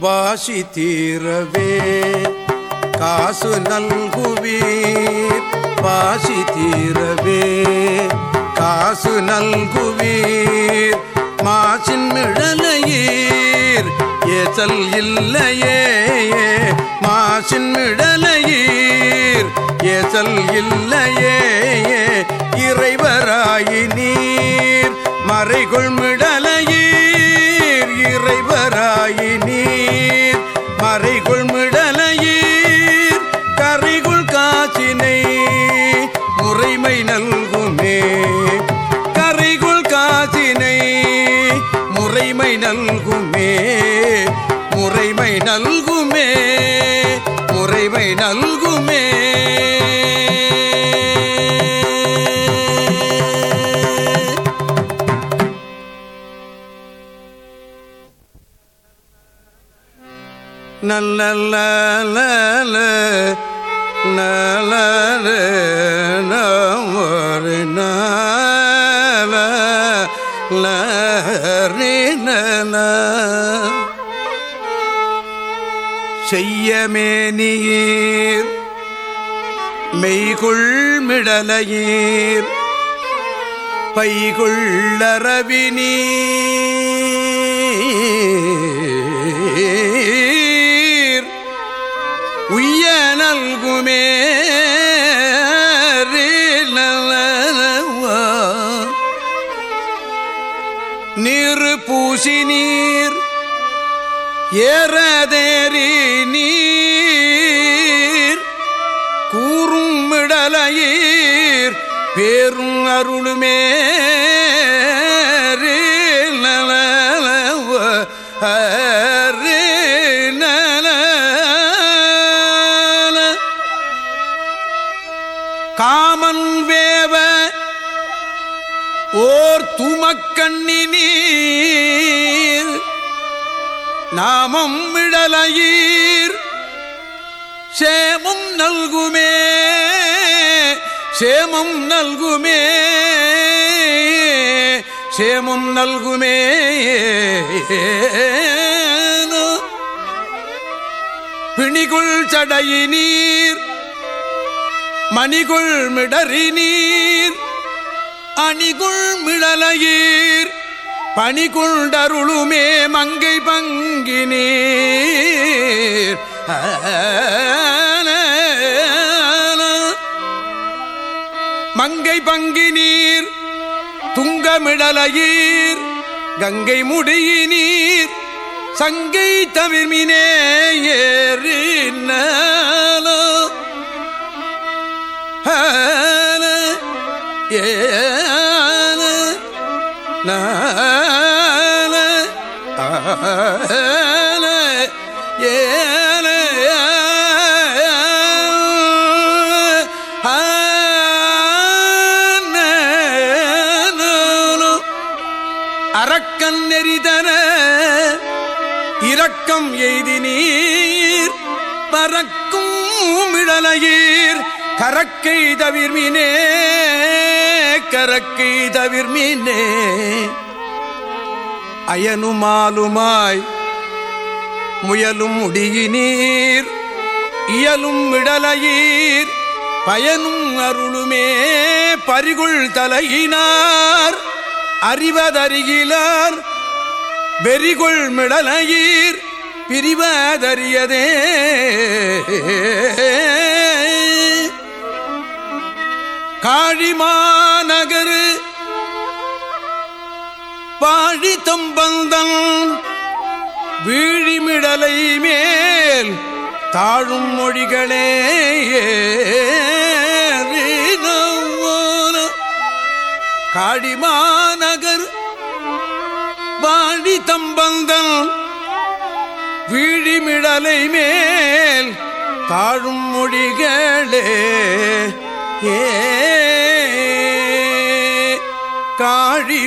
வாசி தீரவே. காசு நல்குவீர் வாசி தீரவே. காசு நல்குவீர் மாசின் மிடலையீர் ஏசல் இல்லையே மாசின் மிடலையீர் ஏசல் இல்லையே இறைவராயி நீர் மறைகொள் மிடலையீர். நல்குமே. முறைமை நல்குமே. முறைமை நல்குமே. நல்ல நல்ல நல்ல செய்யமேனியீர். மெய்குள் மிடலையீர். பைகுள்ளரவினீர் உய்ய நல்குமே நீர் பூசி நீர் ஏறதேறி நீர் கூறும் விடலையீர். பேரும் அருளுமே காமன் வேவ ஓர் துமக்கண்ணி நாமம் விடலையீர் சேமம் நல்குமே. சேமம் நல்குமே. சேமம் நல்குமே. பிணிகுள் சடையி நீர் மணிகுள் மிடறி நீர் அணிகுள் மிடலையீர். பணிகுண்டருளுமே மங்கை பங்கினீர். மங்கை பங்கினீர் துங்கமிடலையீர் கங்கை முடியினீர் சங்கை தவிர்மினே ஏறினாலோ. ஏ நான அரக்கன் நெறிதன இரக்கம் எய்தி நீர் பறக்கும் இழலையீர் கரக்கை தவிர்மினே கரக்கை தவிர்மினே. அயனுமாலுமாய் முயலும் முடியினீர் இயலும் விடலையீர் பயனும் அருளுமே பரிகுள் தலையினார் அறிவதறிகிலார் வெறிகுள் மிடலையீர் பிரிவதறியதே. காழிமாநகரு பாழி தம்பந்தன் வீழிமிடலை மேல் தாழும் மொழிகளே காடிமாநகர் வாழி தம்பந்தன் வீழிமிடலை மேல் தாழும் மொழிகளே ஏ காழிமாநகர் பாடி